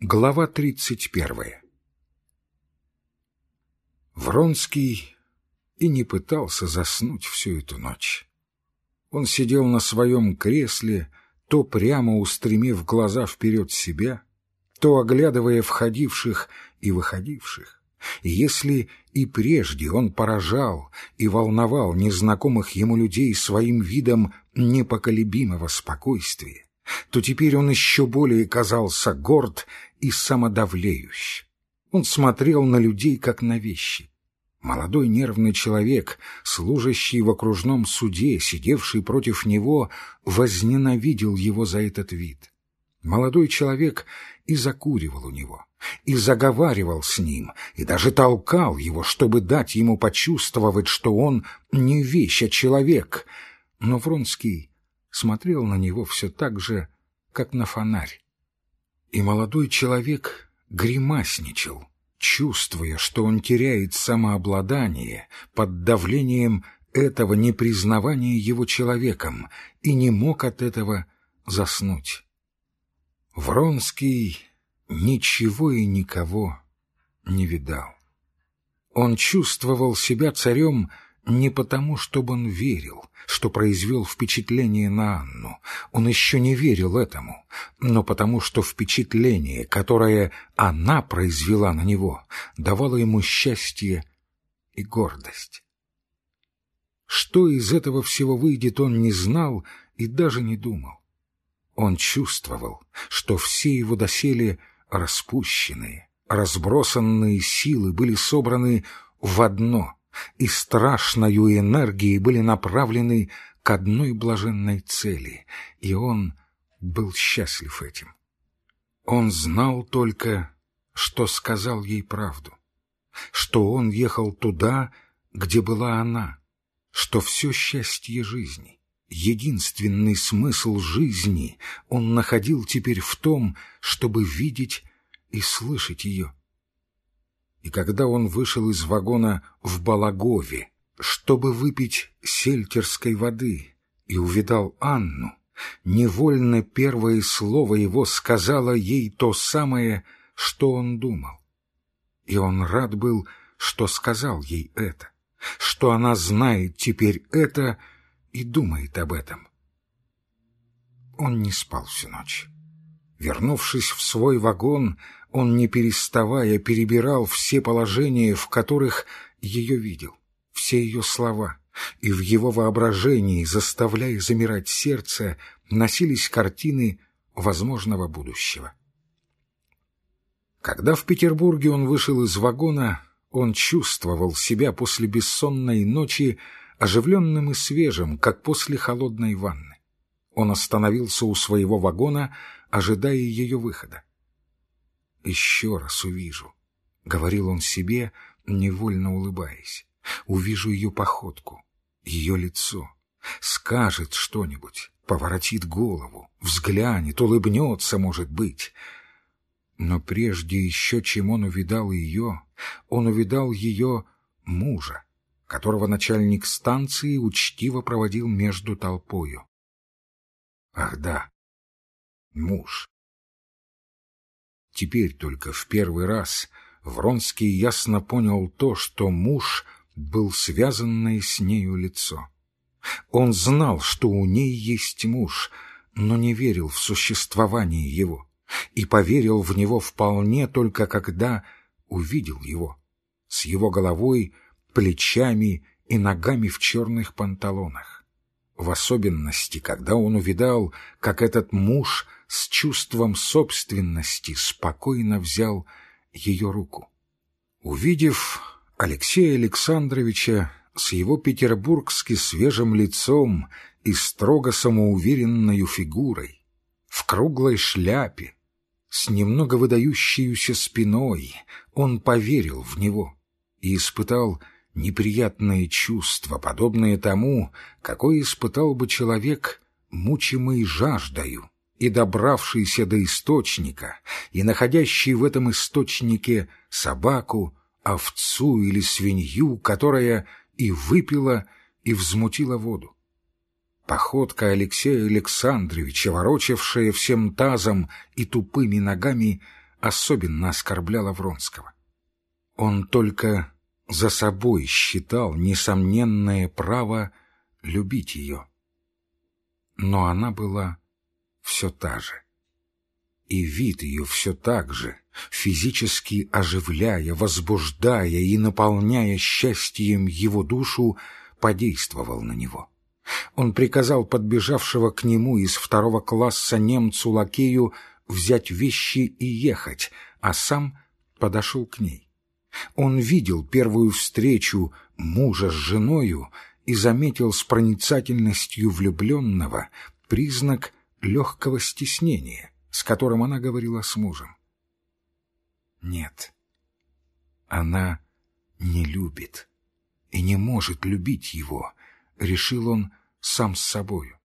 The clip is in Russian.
Глава тридцать первая Вронский и не пытался заснуть всю эту ночь. Он сидел на своем кресле, то прямо устремив глаза вперед себя, то оглядывая входивших и выходивших. И если и прежде он поражал и волновал незнакомых ему людей своим видом непоколебимого спокойствия, то теперь он еще более казался горд и самодавлеющ. Он смотрел на людей, как на вещи. Молодой нервный человек, служащий в окружном суде, сидевший против него, возненавидел его за этот вид. Молодой человек и закуривал у него, и заговаривал с ним, и даже толкал его, чтобы дать ему почувствовать, что он не вещь, а человек. Но Вронский смотрел на него все так же, как на фонарь. И молодой человек гримасничал, чувствуя, что он теряет самообладание под давлением этого непризнавания его человеком и не мог от этого заснуть. Вронский ничего и никого не видал. Он чувствовал себя царем не потому, чтобы он верил, что произвел впечатление на Анну. Он еще не верил этому, но потому, что впечатление, которое она произвела на него, давало ему счастье и гордость. Что из этого всего выйдет, он не знал и даже не думал. Он чувствовал, что все его доселе распущенные, разбросанные силы были собраны в одно — и страшною энергией были направлены к одной блаженной цели, и он был счастлив этим. Он знал только, что сказал ей правду, что он ехал туда, где была она, что все счастье жизни, единственный смысл жизни он находил теперь в том, чтобы видеть и слышать ее, и когда он вышел из вагона в Балагове, чтобы выпить сельтерской воды, и увидал Анну, невольно первое слово его сказала ей то самое, что он думал. И он рад был, что сказал ей это, что она знает теперь это и думает об этом. Он не спал всю ночь. Вернувшись в свой вагон, он, не переставая, перебирал все положения, в которых ее видел, все ее слова, и в его воображении, заставляя замирать сердце, носились картины возможного будущего. Когда в Петербурге он вышел из вагона, он чувствовал себя после бессонной ночи оживленным и свежим, как после холодной ванны. Он остановился у своего вагона, ожидая ее выхода еще раз увижу, — говорил он себе, невольно улыбаясь. Увижу ее походку, ее лицо, скажет что-нибудь, поворотит голову, взглянет, улыбнется, может быть. Но прежде еще, чем он увидал ее, он увидал ее мужа, которого начальник станции учтиво проводил между толпою. Ах да, муж. Теперь только в первый раз Вронский ясно понял то, что муж был связанное с нею лицо. Он знал, что у ней есть муж, но не верил в существование его и поверил в него вполне только когда увидел его с его головой, плечами и ногами в черных панталонах. В особенности, когда он увидал, как этот муж — с чувством собственности спокойно взял ее руку. Увидев Алексея Александровича с его петербургски свежим лицом и строго самоуверенной фигурой, в круглой шляпе, с немного выдающейся спиной, он поверил в него и испытал неприятные чувства, подобные тому, какое испытал бы человек, мучимый жаждою и добравшийся до источника, и находящий в этом источнике собаку, овцу или свинью, которая и выпила, и взмутила воду. Походка Алексея Александровича, ворочавшая всем тазом и тупыми ногами, особенно оскорбляла Вронского. Он только за собой считал несомненное право любить ее. Но она была все та же. И вид ее все так же, физически оживляя, возбуждая и наполняя счастьем его душу, подействовал на него. Он приказал подбежавшего к нему из второго класса немцу-лакею взять вещи и ехать, а сам подошел к ней. Он видел первую встречу мужа с женою и заметил с проницательностью влюбленного признак легкого стеснения, с которым она говорила с мужем. Нет, она не любит и не может любить его, решил он сам с собою.